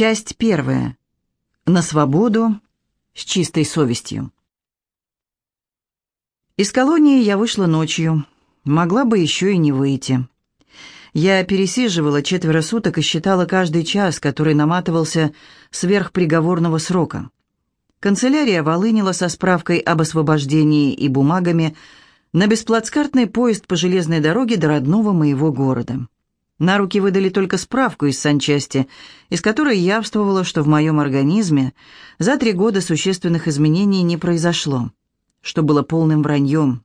Часть первая. На свободу с чистой совестью. Из колонии я вышла ночью. Могла бы еще и не выйти. Я пересиживала четверо суток и считала каждый час, который наматывался сверх приговорного срока. Канцелярия волынила со справкой об освобождении и бумагами на бесплацкартный поезд по железной дороге до родного моего города. На руки выдали только справку из санчасти, из которой явствовало, что в моем организме за три года существенных изменений не произошло, что было полным враньем.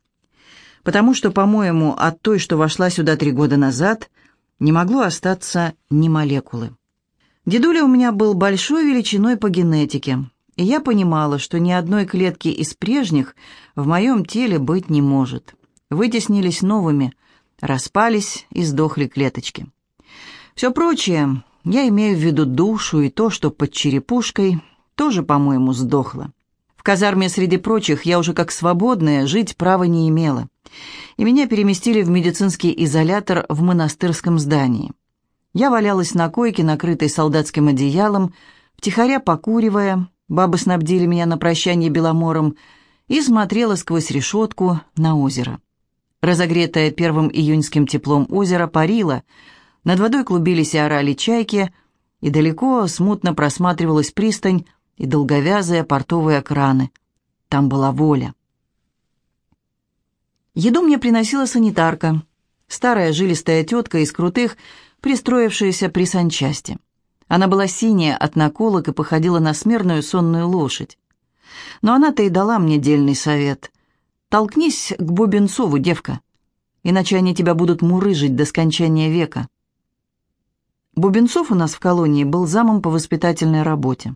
Потому что, по-моему, от той, что вошла сюда три года назад, не могло остаться ни молекулы. Дедуля у меня был большой величиной по генетике, и я понимала, что ни одной клетки из прежних в моем теле быть не может. Вытеснились новыми, распались и сдохли клеточки. Все прочее, я имею в виду душу и то, что под черепушкой, тоже, по-моему, сдохло. В казарме среди прочих я уже как свободная жить права не имела, и меня переместили в медицинский изолятор в монастырском здании. Я валялась на койке, накрытой солдатским одеялом, втихаря покуривая, Бабы снабдили меня на прощание беломором и смотрела сквозь решетку на озеро. Разогретое первым июньским теплом озеро парило, над водой клубились и орали чайки, и далеко смутно просматривалась пристань и долговязые портовые краны. Там была воля. Еду мне приносила санитарка, старая жилистая тетка из крутых, пристроившаяся при санчасти. Она была синяя от наколок и походила на смирную сонную лошадь. Но она-то и дала мне дельный совет. «Толкнись к Бубенцову, девка, иначе они тебя будут мурыжить до скончания века». Бубенцов у нас в колонии был замом по воспитательной работе.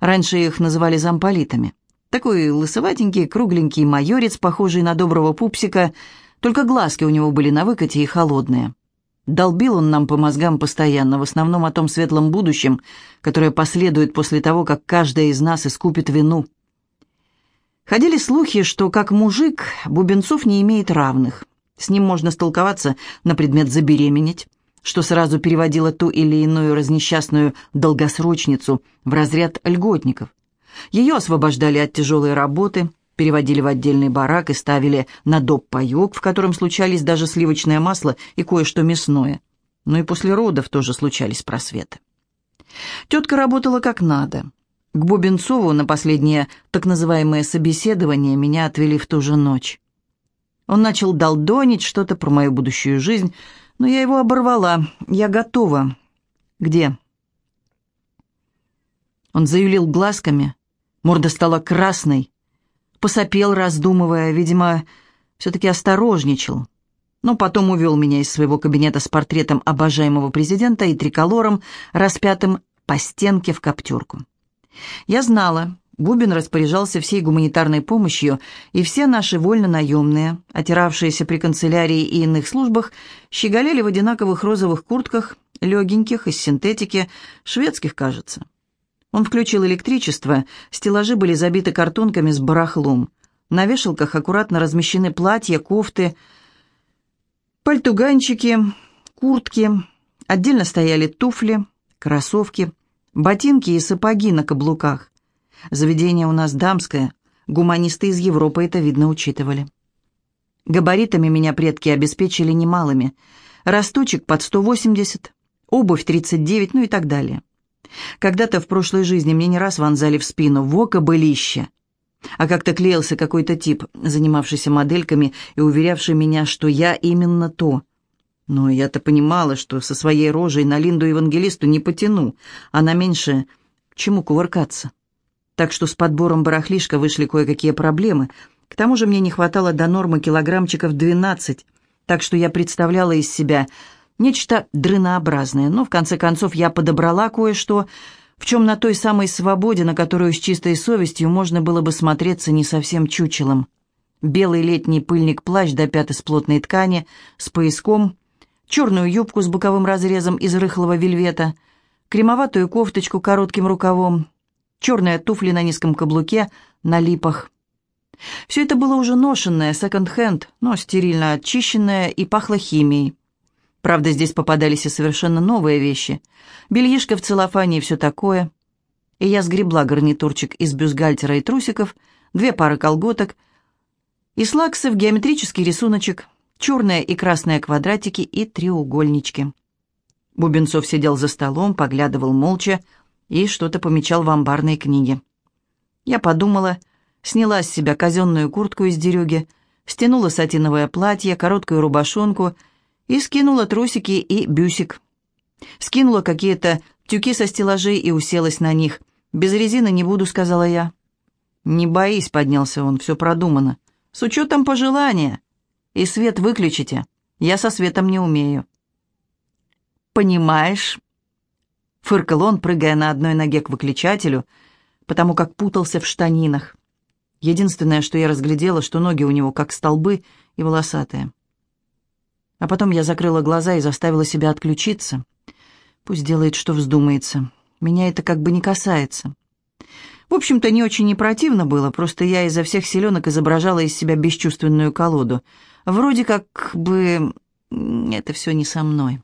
Раньше их называли замполитами. Такой лысоватенький, кругленький майорец, похожий на доброго пупсика, только глазки у него были на выкате и холодные. Долбил он нам по мозгам постоянно, в основном о том светлом будущем, которое последует после того, как каждая из нас искупит вину. Ходили слухи, что как мужик Бубенцов не имеет равных. С ним можно столковаться на предмет забеременеть, что сразу переводило ту или иную разнесчастную долгосрочницу в разряд льготников. Ее освобождали от тяжелой работы – переводили в отдельный барак и ставили на доп. паёк, в котором случались даже сливочное масло и кое-что мясное. Но и после родов тоже случались просветы. Тетка работала как надо. К Бубенцову на последнее так называемое собеседование меня отвели в ту же ночь. Он начал долдонить что-то про мою будущую жизнь, но я его оборвала. Я готова. Где? Он заявил глазками. Морда стала красной посопел, раздумывая, видимо, все-таки осторожничал. Но потом увел меня из своего кабинета с портретом обожаемого президента и триколором, распятым по стенке в коптерку. Я знала, Губин распоряжался всей гуманитарной помощью, и все наши вольно-наемные, отиравшиеся при канцелярии и иных службах, щеголяли в одинаковых розовых куртках, легеньких, из синтетики, шведских, кажется. Он включил электричество, стеллажи были забиты картонками с барахлом. На вешалках аккуратно размещены платья, кофты, пальтуганчики, куртки. Отдельно стояли туфли, кроссовки, ботинки и сапоги на каблуках. Заведение у нас дамское, гуманисты из Европы это, видно, учитывали. Габаритами меня предки обеспечили немалыми. Росточек под 180, обувь 39, ну и так далее. Когда-то в прошлой жизни мне не раз вонзали в спину «во кобылище». А как-то клеился какой-то тип, занимавшийся модельками и уверявший меня, что я именно то. Но я-то понимала, что со своей рожей на Линду Евангелисту не потяну, а на меньше чему кувыркаться. Так что с подбором барахлишка вышли кое-какие проблемы. К тому же мне не хватало до нормы килограммчиков 12, так что я представляла из себя Нечто дрынообразное, но в конце концов я подобрала кое-что, в чем на той самой свободе, на которую с чистой совестью можно было бы смотреться не совсем чучелом. Белый летний пыльник-плащ до пят из плотной ткани, с пояском, черную юбку с боковым разрезом из рыхлого вельвета, кремоватую кофточку коротким рукавом, черные туфли на низком каблуке, на липах. Все это было уже ношенное, секонд-хенд, но стерильно очищенное и пахло химией. Правда, здесь попадались и совершенно новые вещи. Бельишко в целлофане и все такое. И я сгребла гарнитурчик из бюстгальтера и трусиков, две пары колготок, и слаксов геометрический рисуночек, черные и красные квадратики и треугольнички. Бубенцов сидел за столом, поглядывал молча и что-то помечал в амбарной книге. Я подумала, сняла с себя казенную куртку из дерюги, стянула сатиновое платье, короткую рубашонку и скинула трусики и бюсик. Скинула какие-то тюки со стеллажей и уселась на них. «Без резины не буду», — сказала я. «Не боись», — поднялся он, — «все продумано. С учетом пожелания. И свет выключите. Я со светом не умею». «Понимаешь?» Фыркал он, прыгая на одной ноге к выключателю, потому как путался в штанинах. Единственное, что я разглядела, что ноги у него как столбы и волосатые. А потом я закрыла глаза и заставила себя отключиться. Пусть делает, что вздумается. Меня это как бы не касается. В общем-то, не очень не противно было, просто я изо всех силенок изображала из себя бесчувственную колоду. Вроде как бы это все не со мной.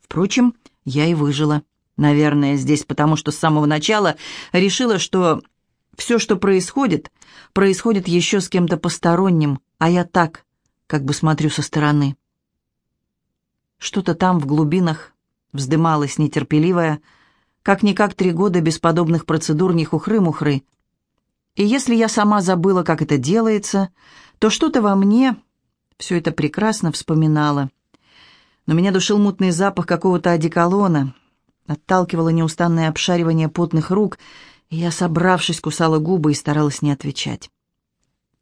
Впрочем, я и выжила. Наверное, здесь потому, что с самого начала решила, что все, что происходит, происходит еще с кем-то посторонним, а я так, как бы смотрю со стороны. Что-то там в глубинах вздымалось нетерпеливое, как-никак три года без подобных процедур не хухры-мухры. И если я сама забыла, как это делается, то что-то во мне все это прекрасно вспоминало. Но меня душил мутный запах какого-то одеколона, отталкивало неустанное обшаривание потных рук — я, собравшись, кусала губы и старалась не отвечать.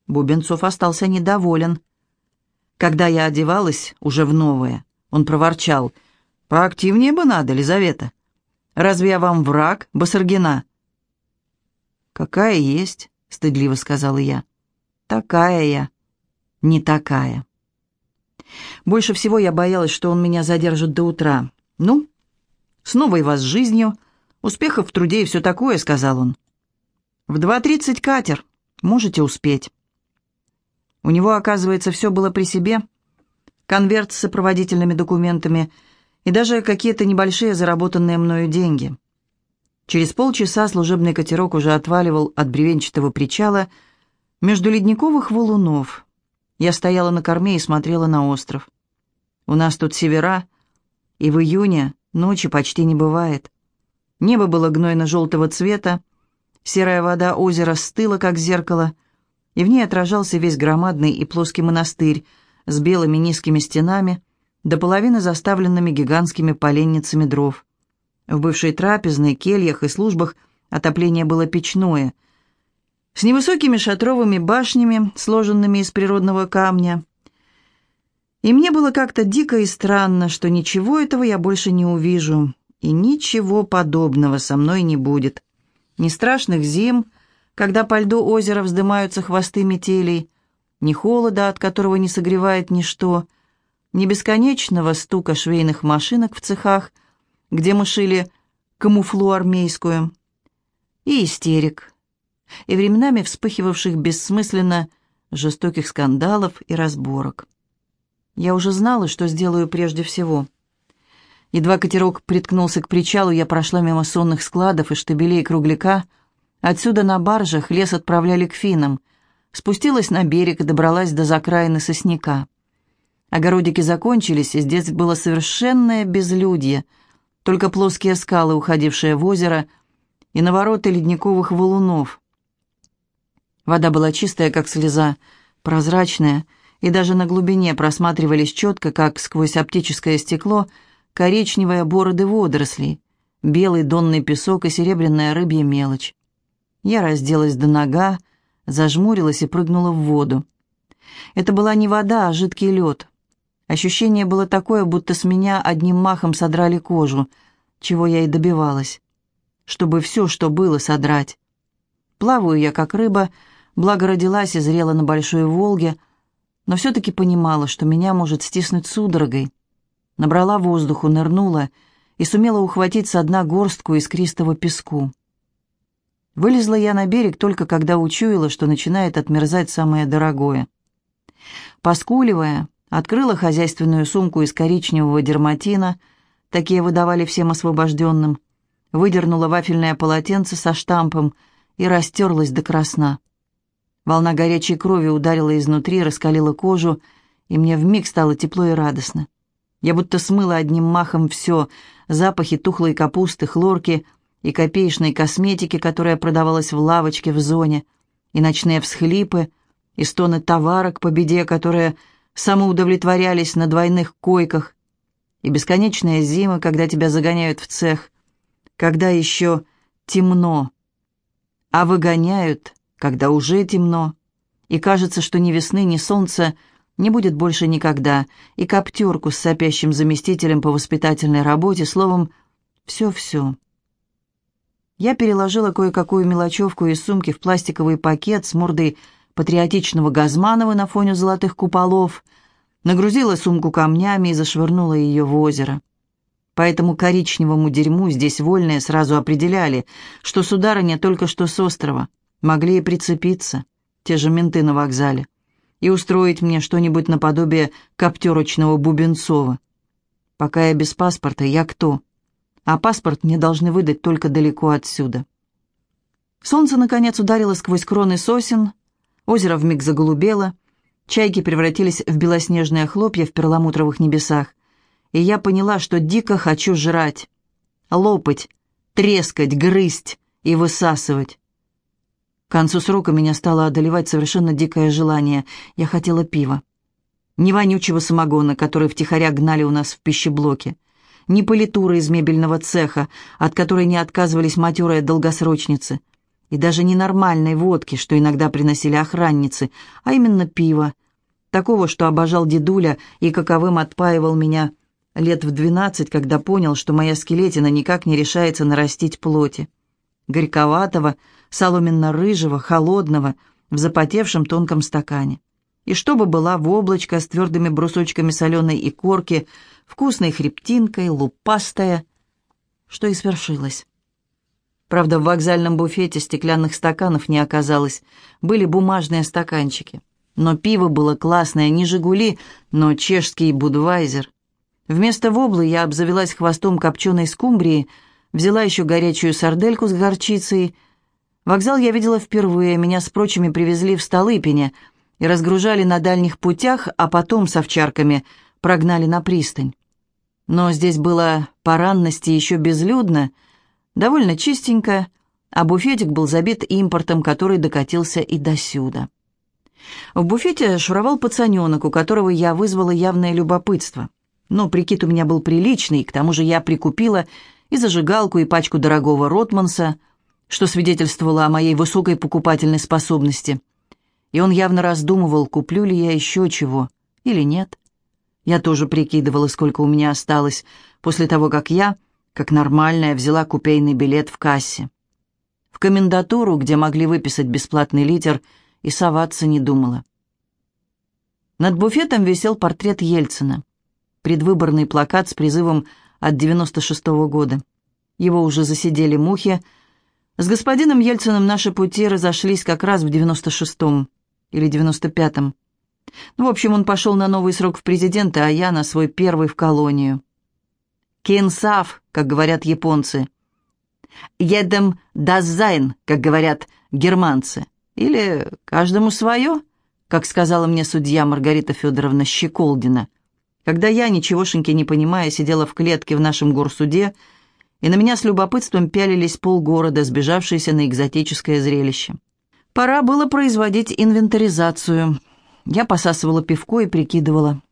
Бубенцов остался недоволен. Когда я одевалась уже в новое, он проворчал. «Поактивнее бы надо, Лизавета. Разве я вам враг, Басаргина?» «Какая есть», — стыдливо сказала я. «Такая я, не такая». Больше всего я боялась, что он меня задержит до утра. «Ну, с новой вас жизнью», «Успехов в труде и все такое», — сказал он. «В 2.30 катер. Можете успеть». У него, оказывается, все было при себе. Конверт с сопроводительными документами и даже какие-то небольшие заработанные мною деньги. Через полчаса служебный катерок уже отваливал от бревенчатого причала между ледниковых валунов. Я стояла на корме и смотрела на остров. У нас тут севера, и в июне ночи почти не бывает. Небо было гнойно-желтого цвета, серая вода озера стыла, как зеркало, и в ней отражался весь громадный и плоский монастырь с белыми низкими стенами, до половины заставленными гигантскими поленницами дров. В бывшей трапезной, кельях и службах отопление было печное, с невысокими шатровыми башнями, сложенными из природного камня. И мне было как-то дико и странно, что ничего этого я больше не увижу, и ничего подобного со мной не будет. Ни страшных зим, когда по льду озера вздымаются хвосты метелей, ни холода, от которого не согревает ничто, ни бесконечного стука швейных машинок в цехах, где мы шили камуфлу армейскую, и истерик, и временами вспыхивавших бессмысленно жестоких скандалов и разборок. Я уже знала, что сделаю прежде всего. Едва катерок приткнулся к причалу, я прошла мимо сонных складов и штабелей кругляка. Отсюда на баржах лес отправляли к финам. Спустилась на берег и добралась до закраины сосняка. Огородики закончились, и здесь было совершенное безлюдье, только плоские скалы, уходившие в озеро, и навороты ледниковых валунов. Вода была чистая, как слеза, прозрачная, и даже на глубине просматривались четко, как сквозь оптическое стекло — коричневые бороды водорослей, белый донный песок и серебряная рыбья мелочь. Я разделась до нога, зажмурилась и прыгнула в воду. Это была не вода, а жидкий лед. Ощущение было такое, будто с меня одним махом содрали кожу, чего я и добивалась. Чтобы все, что было, содрать. Плаваю я, как рыба, благо родилась и зрела на Большой Волге, но все-таки понимала, что меня может стиснуть судорогой. Набрала воздуху, нырнула и сумела ухватить со дна горстку искристого песку. Вылезла я на берег только когда учуяла, что начинает отмерзать самое дорогое. Поскуливая, Открыла хозяйственную сумку из коричневого дерматина, такие выдавали всем освобожденным, выдернула вафельное полотенце со штампом и растерлась до красна. Волна горячей крови ударила изнутри, раскалила кожу, и мне вмиг стало тепло и радостно. Я будто смыла одним махом все, запахи тухлой капусты, хлорки и копеечной косметики, которая продавалась в лавочке в зоне, и ночные всхлипы, и стоны товарок по беде, которые самоудовлетворялись на двойных койках, и бесконечная зима, когда тебя загоняют в цех, когда еще темно, а выгоняют, когда уже темно, и кажется, что ни весны, ни солнца не будет больше никогда, и коптерку с сопящим заместителем по воспитательной работе, словом, все-все. Я переложила кое-какую мелочевку из сумки в пластиковый пакет с мордой патриотичного Газманова на фоне золотых куполов, нагрузила сумку камнями и зашвырнула ее в озеро. По этому коричневому дерьму здесь вольные сразу определяли, что сударыня только что с острова, могли и прицепиться, те же менты на вокзале и устроить мне что-нибудь наподобие коптерочного Бубенцова. Пока я без паспорта, я кто? А паспорт мне должны выдать только далеко отсюда. Солнце, наконец, ударило сквозь кроны сосен, озеро вмиг заголубело, чайки превратились в белоснежные хлопья в перламутровых небесах, и я поняла, что дико хочу жрать, лопать, трескать, грызть и высасывать. К концу срока меня стало одолевать совершенно дикое желание. Я хотела пива. Не вонючего самогона, который втихаря гнали у нас в пищеблоке. Не политуры из мебельного цеха, от которой не отказывались матерые долгосрочницы. И даже не нормальной водки, что иногда приносили охранницы, а именно пиво. Такого, что обожал дедуля и каковым отпаивал меня лет в двенадцать, когда понял, что моя скелетина никак не решается нарастить плоти. Горьковатого, соломенно-рыжего, холодного, в запотевшем тонком стакане. И чтобы была в облачко с твердыми брусочками соленой икорки, вкусной хребтинкой, лупастая, что и свершилось. Правда, в вокзальном буфете стеклянных стаканов не оказалось, были бумажные стаканчики. Но пиво было классное, не «Жигули», но чешский «Будвайзер». Вместо воблы я обзавелась хвостом копченой скумбрии, взяла еще горячую сардельку с горчицей Вокзал я видела впервые, меня с прочими привезли в Столыпине и разгружали на дальних путях, а потом с овчарками прогнали на пристань. Но здесь было по ранности еще безлюдно, довольно чистенько, а буфетик был забит импортом, который докатился и досюда. В буфете шуровал пацаненок, у которого я вызвала явное любопытство. Но прикид у меня был приличный, к тому же я прикупила и зажигалку, и пачку дорогого Ротманса — что свидетельствовало о моей высокой покупательной способности. И он явно раздумывал, куплю ли я еще чего или нет. Я тоже прикидывала, сколько у меня осталось после того, как я, как нормальная, взяла купейный билет в кассе. В комендатуру, где могли выписать бесплатный литер, и соваться не думала. Над буфетом висел портрет Ельцина, предвыборный плакат с призывом от 96-го года. Его уже засидели мухи, с господином Ельциным наши пути разошлись как раз в 96-м или 95-м. Ну, в общем, он пошел на новый срок в президенты, а я на свой первый в колонию. Кенсав, как говорят японцы. Jedem das Seine, как говорят германцы. Или каждому свое, как сказала мне судья Маргарита Федоровна Щеколдина. Когда я, ничегошеньки не понимая, сидела в клетке в нашем горсуде, и на меня с любопытством пялились полгорода, сбежавшиеся на экзотическое зрелище. Пора было производить инвентаризацию. Я посасывала пивко и прикидывала.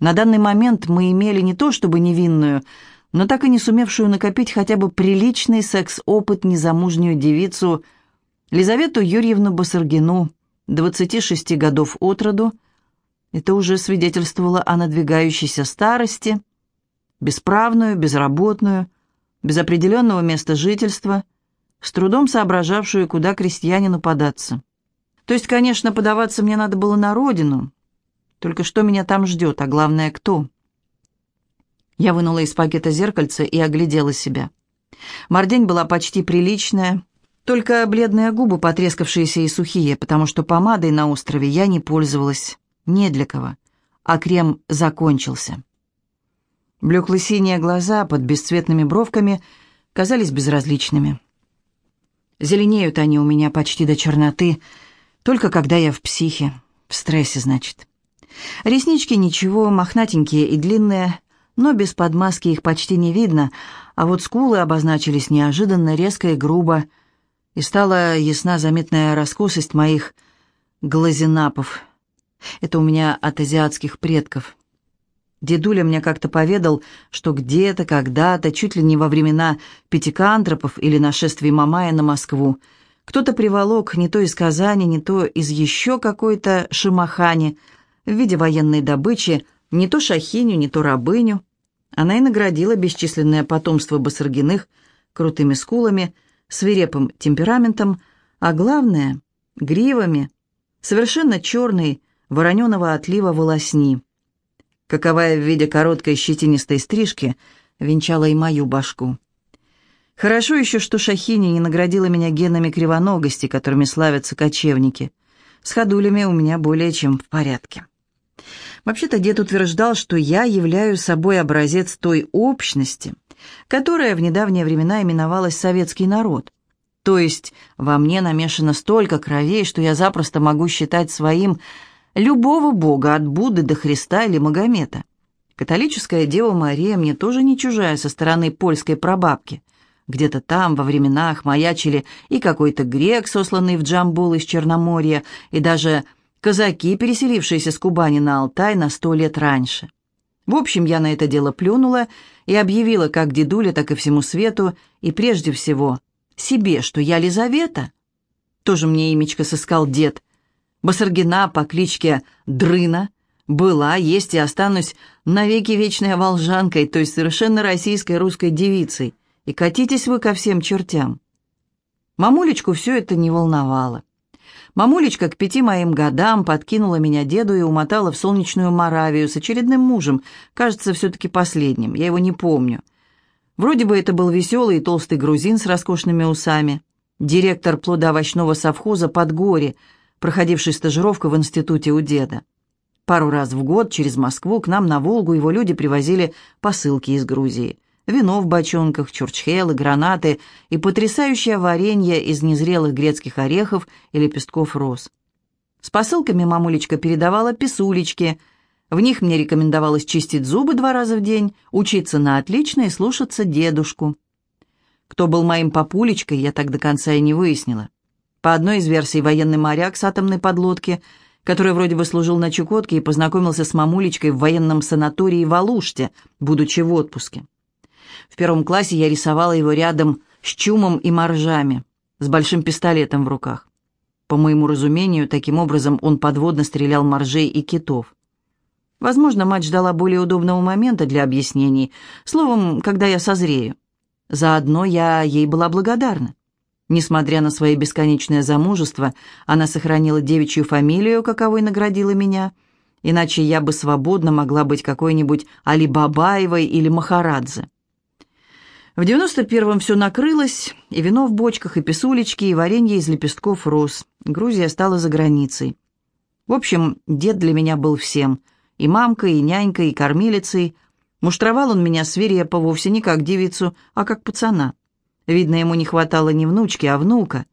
На данный момент мы имели не то чтобы невинную, но так и не сумевшую накопить хотя бы приличный секс-опыт незамужнюю девицу Лизавету Юрьевну Басаргину, 26 годов от роду. Это уже свидетельствовало о надвигающейся старости, бесправную, безработную, без определенного места жительства, с трудом соображавшую, куда крестьянину податься. То есть, конечно, подаваться мне надо было на родину, только что меня там ждет, а главное, кто? Я вынула из пакета зеркальце и оглядела себя. Мордень была почти приличная, только бледные губы потрескавшиеся и сухие, потому что помадой на острове я не пользовалась, не для кого. а крем закончился. Блекло-синие глаза под бесцветными бровками казались безразличными. Зеленеют они у меня почти до черноты, только когда я в психе, в стрессе, значит. Реснички ничего, мохнатенькие и длинные, но без подмазки их почти не видно, а вот скулы обозначились неожиданно, резко и грубо, и стала ясна заметная раскосость моих глазенапов. Это у меня от азиатских предков. Дедуля мне как-то поведал, что где-то, когда-то, чуть ли не во времена пятикантропов или нашествий Мамая на Москву, кто-то приволок не то из Казани, не то из еще какой-то шимахани в виде военной добычи, не то шахиню, не то рабыню. Она и наградила бесчисленное потомство Басаргиных крутыми скулами, свирепым темпераментом, а главное — гривами, совершенно черной, вороненого отлива волосни — каковая в виде короткой щетинистой стрижки венчала и мою башку. Хорошо еще, что Шахини не наградила меня генами кривоногости, которыми славятся кочевники. С ходулями у меня более чем в порядке. Вообще-то дед утверждал, что я являю собой образец той общности, которая в недавние времена именовалась советский народ. То есть во мне намешано столько кровей, что я запросто могу считать своим любого бога, от Будды до Христа или Магомета. Католическая Дева Мария мне тоже не чужая со стороны польской прабабки. Где-то там, во временах, маячили и какой-то грек, сосланный в Джамбул из Черноморья, и даже казаки, переселившиеся с Кубани на Алтай на сто лет раньше. В общем, я на это дело плюнула и объявила как дедуле, так и всему свету, и прежде всего себе, что я Лизавета. Тоже мне имечко сыскал дед – Басаргина по кличке Дрына была, есть и останусь навеки вечной волжанкой, то есть совершенно российской русской девицей. И катитесь вы ко всем чертям. Мамулечку все это не волновало. Мамулечка к пяти моим годам подкинула меня деду и умотала в солнечную Моравию с очередным мужем, кажется, все-таки последним, я его не помню. Вроде бы это был веселый и толстый грузин с роскошными усами, директор плодоовощного совхоза Подгорье, проходивший стажировку в институте у деда. Пару раз в год через Москву к нам на Волгу его люди привозили посылки из Грузии. Вино в бочонках, чурчхелы, гранаты и потрясающее варенье из незрелых грецких орехов и лепестков роз. С посылками мамулечка передавала писулечки. В них мне рекомендовалось чистить зубы два раза в день, учиться на отлично и слушаться дедушку. Кто был моим папулечкой, я так до конца и не выяснила. По одной из версий, военный моряк с атомной подлодки, который вроде бы служил на Чукотке и познакомился с мамулечкой в военном санатории в Алуште, будучи в отпуске. В первом классе я рисовала его рядом с чумом и моржами, с большим пистолетом в руках. По моему разумению, таким образом он подводно стрелял моржей и китов. Возможно, мать ждала более удобного момента для объяснений, словом, когда я созрею. Заодно я ей была благодарна. Несмотря на свое бесконечное замужество, она сохранила девичью фамилию, каковой наградила меня, иначе я бы свободно могла быть какой-нибудь Али Бабаевой или Махарадзе. В девяносто первом все накрылось, и вино в бочках, и писулечки, и варенье из лепестков роз. Грузия стала за границей. В общем, дед для меня был всем. И мамкой, и нянькой, и кормилицей. Муштровал он меня свирепо вовсе не как девицу, а как пацана. Видно, ему не хватало не внучки, а внука.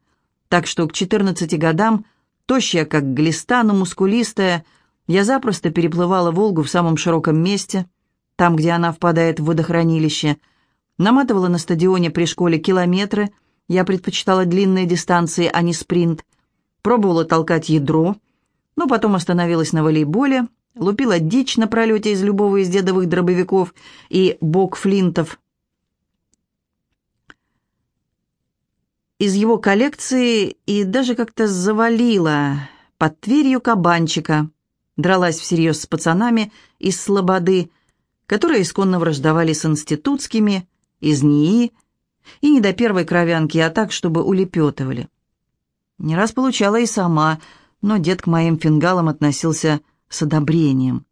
Так что к 14 годам, тощая, как глиста, но мускулистая, я запросто переплывала Волгу в самом широком месте, там, где она впадает в водохранилище, наматывала на стадионе при школе километры, я предпочитала длинные дистанции, а не спринт, пробовала толкать ядро, но потом остановилась на волейболе, лупила дичь на пролете из любого из дедовых дробовиков и бок-флинтов, из его коллекции и даже как-то завалила под Тверью кабанчика. Дралась всерьез с пацанами из Слободы, которые исконно враждовали с институтскими, из НИИ, и не до первой кровянки, а так, чтобы улепетывали. Не раз получала и сама, но дед к моим фингалам относился с одобрением.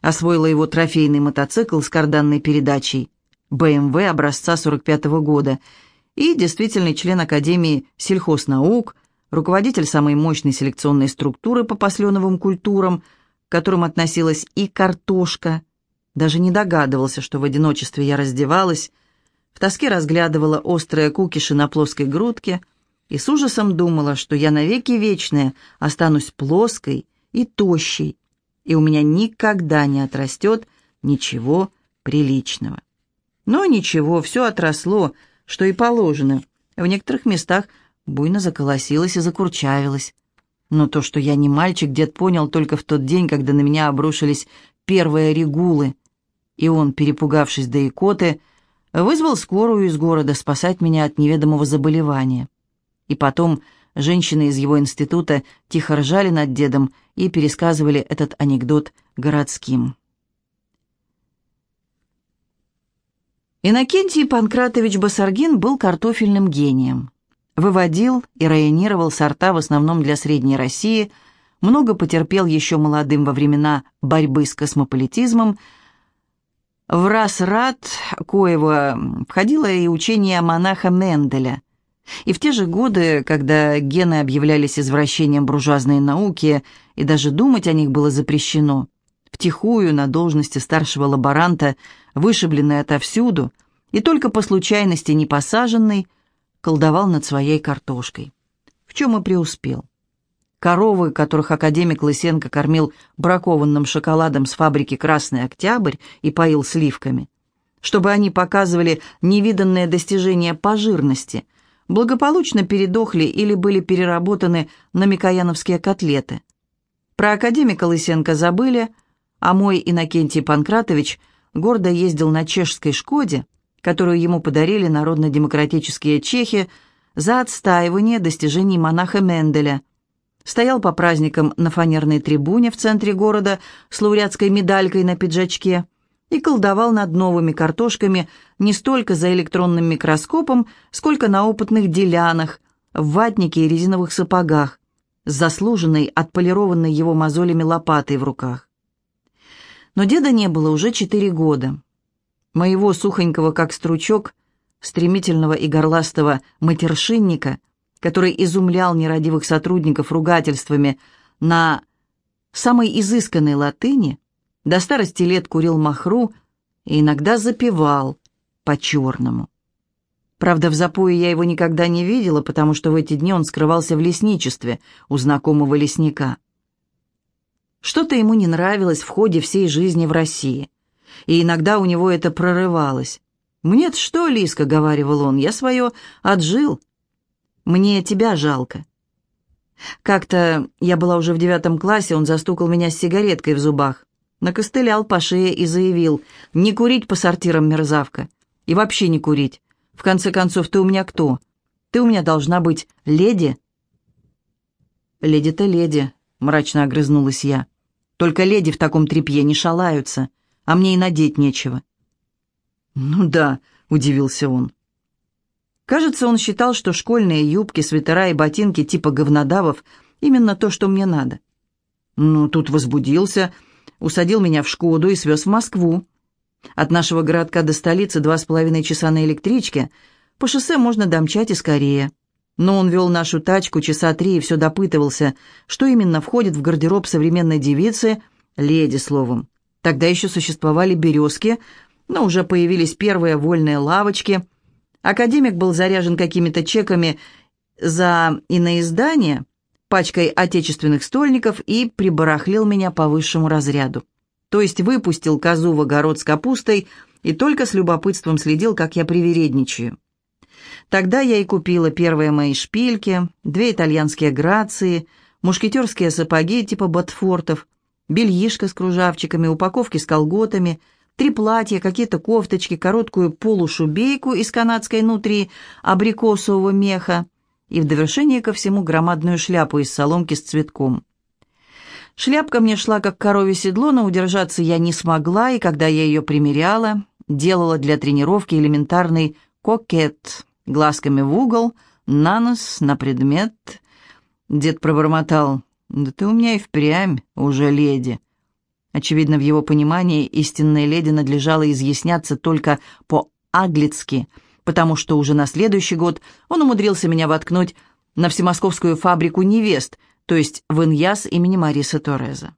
Освоила его трофейный мотоцикл с карданной передачей, БМВ образца 45 -го года — и действительный член Академии сельхознаук, руководитель самой мощной селекционной структуры по посленовым культурам, которым относилась и картошка. Даже не догадывался, что в одиночестве я раздевалась, в тоске разглядывала острые кукиши на плоской грудке и с ужасом думала, что я навеки вечная останусь плоской и тощей, и у меня никогда не отрастет ничего приличного. Но ничего, все отросло, что и положено. В некоторых местах буйно заколосилось и закурчавилось. Но то, что я не мальчик, дед понял только в тот день, когда на меня обрушились первые регулы. И он, перепугавшись до икоты, вызвал скорую из города спасать меня от неведомого заболевания. И потом женщины из его института тихо ржали над дедом и пересказывали этот анекдот городским. Иннокентий Панкратович Басаргин был картофельным гением. Выводил и районировал сорта в основном для Средней России, много потерпел еще молодым во времена борьбы с космополитизмом. В раз-рад коего входило и учение монаха Менделя. И в те же годы, когда гены объявлялись извращением буржуазной науки, и даже думать о них было запрещено, втихую на должности старшего лаборанта, вышибленный отовсюду, и только по случайности не посаженный, колдовал над своей картошкой. В чем и преуспел. Коровы, которых академик Лысенко кормил бракованным шоколадом с фабрики «Красный Октябрь» и поил сливками, чтобы они показывали невиданное достижение по жирности, благополучно передохли или были переработаны на микояновские котлеты. Про академика Лысенко забыли, а мой Иннокентий Панкратович гордо ездил на чешской «Шкоде», которую ему подарили народно-демократические чехи за отстаивание достижений монаха Менделя. Стоял по праздникам на фанерной трибуне в центре города с лауреатской медалькой на пиджачке и колдовал над новыми картошками не столько за электронным микроскопом, сколько на опытных делянах, в ватнике и резиновых сапогах, с заслуженной, отполированной его мозолями лопатой в руках. Но деда не было уже четыре года моего сухонького, как стручок, стремительного и горластого матершинника, который изумлял нерадивых сотрудников ругательствами на самой изысканной латыни, до старости лет курил махру и иногда запевал по-черному. Правда, в запое я его никогда не видела, потому что в эти дни он скрывался в лесничестве у знакомого лесника. Что-то ему не нравилось в ходе всей жизни в России и иногда у него это прорывалось. «Мне-то что, Лиска?» — говаривал он, — «я свое отжил. Мне тебя жалко». Как-то я была уже в девятом классе, он застукал меня с сигареткой в зубах, накостылял по шее и заявил, «Не курить по сортирам, мерзавка, и вообще не курить. В конце концов, ты у меня кто? Ты у меня должна быть леди». «Леди-то леди», — мрачно огрызнулась я. «Только леди в таком тряпье не шалаются» а мне и надеть нечего». «Ну да», — удивился он. Кажется, он считал, что школьные юбки, свитера и ботинки типа говнодавов — именно то, что мне надо. Ну, тут возбудился, усадил меня в «Шкоду» и свез в Москву. От нашего городка до столицы два с половиной часа на электричке, по шоссе можно домчать и скорее. Но он вел нашу тачку часа три и все допытывался, что именно входит в гардероб современной девицы, леди, словом. Тогда еще существовали березки, но уже появились первые вольные лавочки. Академик был заряжен какими-то чеками за иноиздание, пачкой отечественных стольников и прибарахлил меня по высшему разряду. То есть выпустил козу в огород с капустой и только с любопытством следил, как я привередничаю. Тогда я и купила первые мои шпильки, две итальянские грации, мушкетерские сапоги типа ботфортов, бельишко с кружавчиками, упаковки с колготами, три платья, какие-то кофточки, короткую полушубейку из канадской нутрии, абрикосового меха и в довершение ко всему громадную шляпу из соломки с цветком. Шляпка мне шла как коровье седло, но удержаться я не смогла, и когда я ее примеряла, делала для тренировки элементарный кокет, глазками в угол, на нос, на предмет. Дед пробормотал «Да ты у меня и впрямь уже леди». Очевидно, в его понимании истинной леди надлежало изъясняться только по-аглицки, потому что уже на следующий год он умудрился меня воткнуть на всемосковскую фабрику невест, то есть в Иньяс имени Мариса Тореза.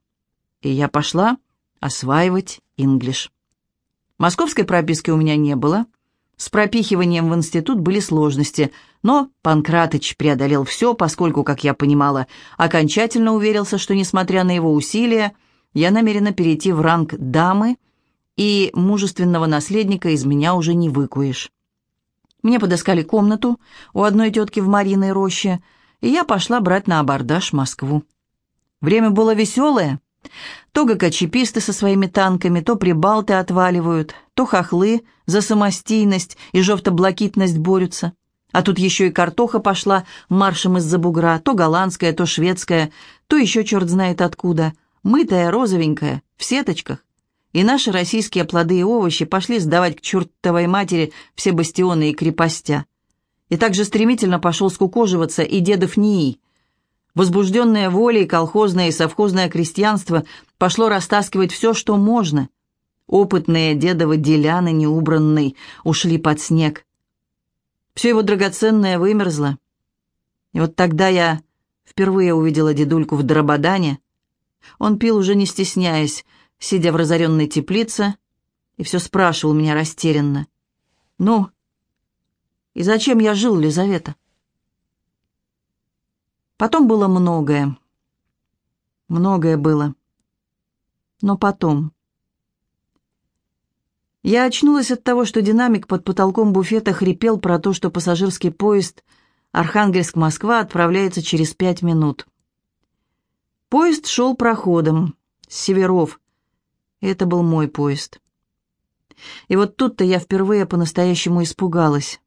и я пошла осваивать инглиш. Московской прописки у меня не было. С пропихиванием в институт были сложности, но Панкратыч преодолел все, поскольку, как я понимала, окончательно уверился, что, несмотря на его усилия, я намерена перейти в ранг дамы, и мужественного наследника из меня уже не выкуешь. Мне подыскали комнату у одной тетки в Мариной роще, и я пошла брать на абордаж Москву. Время было веселое. То ГКЧПисты со своими танками, то прибалты отваливают, то хохлы за самостийность и жовто-блакитность борются. А тут еще и картоха пошла маршем из-за бугра, то голландская, то шведская, то еще черт знает откуда, мытая, розовенькая, в сеточках. И наши российские плоды и овощи пошли сдавать к чертовой матери все бастионы и крепостя. И также стремительно пошел скукоживаться и дедов НИИ, Возбужденное волей колхозное и совхозное крестьянство пошло растаскивать все, что можно. Опытные дедовы деляны неубранный ушли под снег. Все его драгоценное вымерзло. И вот тогда я впервые увидела дедульку в Дрободане. Он пил уже не стесняясь, сидя в разоренной теплице, и все спрашивал меня растерянно. «Ну, и зачем я жил, Лизавета?» Потом было многое. Многое было. Но потом... Я очнулась от того, что динамик под потолком буфета хрипел про то, что пассажирский поезд Архангельск-Москва отправляется через пять минут. Поезд шел проходом, северов. это был мой поезд. И вот тут-то я впервые по-настоящему испугалась.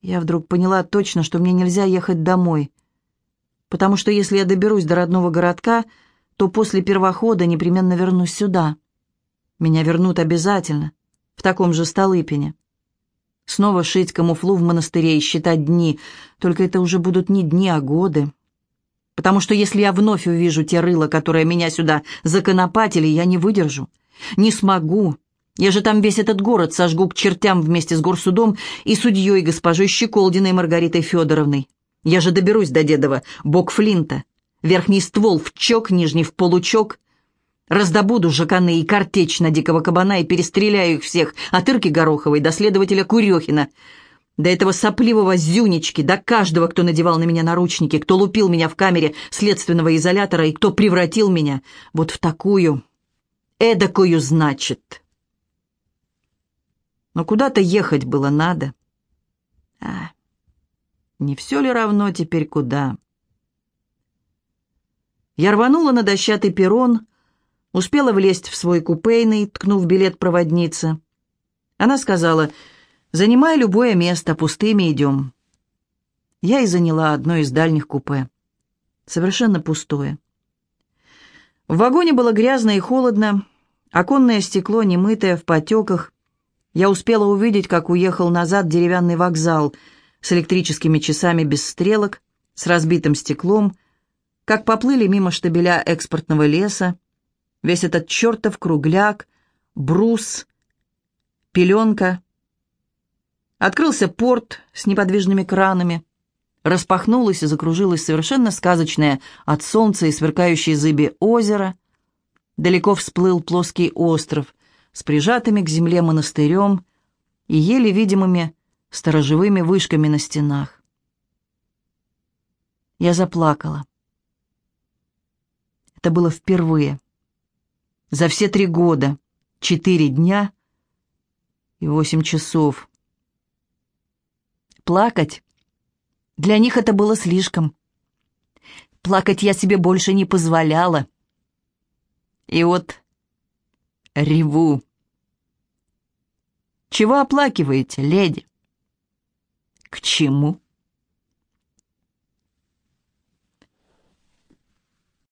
Я вдруг поняла точно, что мне нельзя ехать домой потому что если я доберусь до родного городка, то после первохода непременно вернусь сюда. Меня вернут обязательно, в таком же Столыпине. Снова шить камуфлу в монастыре и считать дни, только это уже будут не дни, а годы. Потому что если я вновь увижу те рыла, которые меня сюда законопатили, я не выдержу, не смогу. Я же там весь этот город сожгу к чертям вместе с горсудом и судьей госпожой Щеколдиной Маргаритой Федоровной. Я же доберусь до Дедова, бок Флинта. Верхний ствол в чок, нижний в получок. Раздобуду жаканы и картечь на дикого кабана и перестреляю их всех, от Ирки Гороховой до следователя Курехина, до этого сопливого зюнечки, до каждого, кто надевал на меня наручники, кто лупил меня в камере следственного изолятора и кто превратил меня вот в такую, эдакую, значит. Но куда-то ехать было надо. А, не все ли равно теперь куда? Я рванула на дощатый перрон, успела влезть в свой купейный, ткнув билет проводницы. Она сказала, «Занимай любое место, пустыми идем». Я и заняла одно из дальних купе. Совершенно пустое. В вагоне было грязно и холодно, оконное стекло немытое в потеках. Я успела увидеть, как уехал назад деревянный вокзал — с электрическими часами без стрелок, с разбитым стеклом, как поплыли мимо штабеля экспортного леса, весь этот чертов кругляк, брус, пеленка. Открылся порт с неподвижными кранами, распахнулось и закружилось совершенно сказочное от солнца и сверкающей зыби озеро. Далеко всплыл плоский остров с прижатыми к земле монастырем и еле видимыми сторожевыми вышками на стенах. Я заплакала. Это было впервые. За все три года, четыре дня и восемь часов. Плакать? Для них это было слишком. Плакать я себе больше не позволяла. И вот реву. Чего оплакиваете, леди? К чему?